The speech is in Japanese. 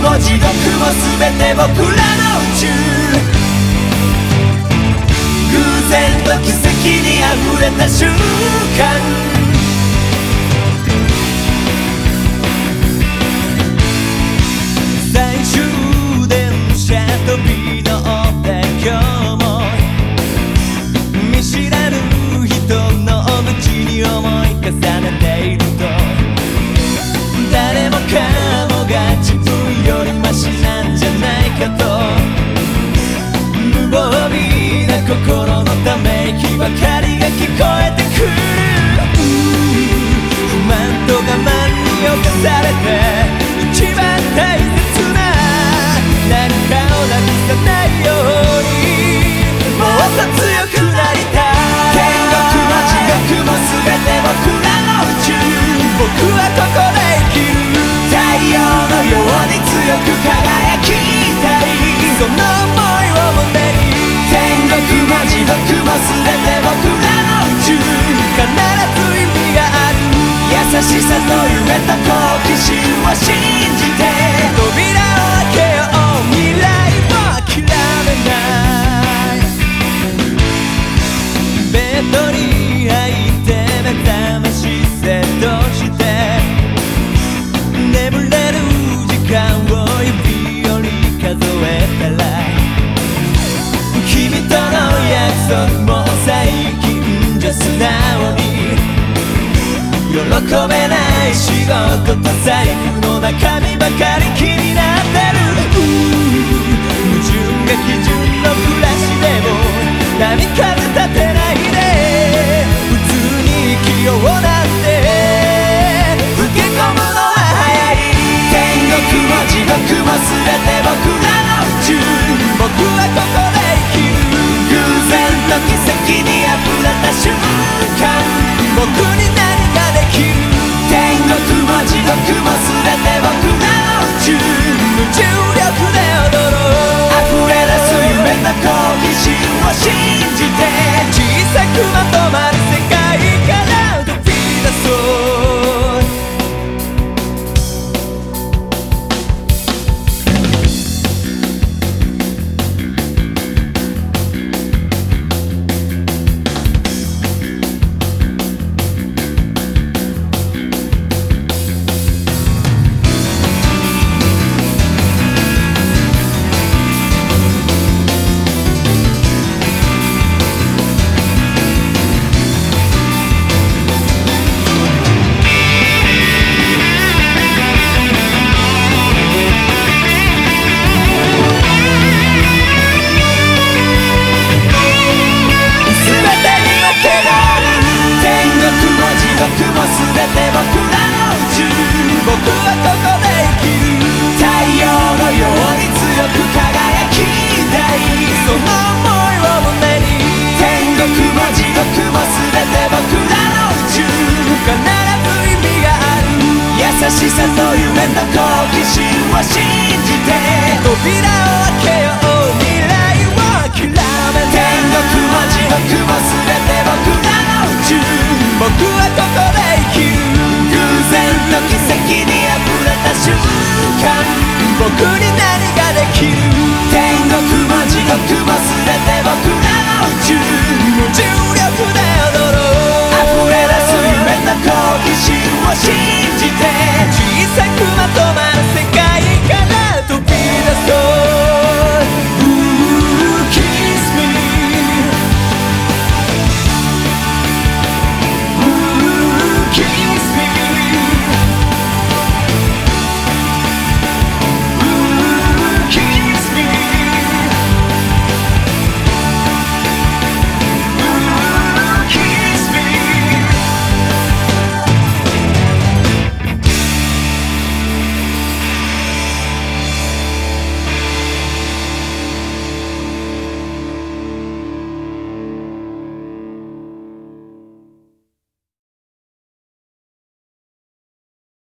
も地獄も全て僕らの宇宙偶然と奇跡にあふれた瞬間。しさと夢と好奇心を信じて。扉を開けよう未来を諦めないベッドに入って目覚ましセットして。眠れる時間な瞬間僕に何ができる天国も地獄も全て僕の宇宙無重力で踊ろう。溢れ出す夢の好奇心を信じさと夢と好奇心を信じて扉を開けよう未来を諦めて天国も地獄も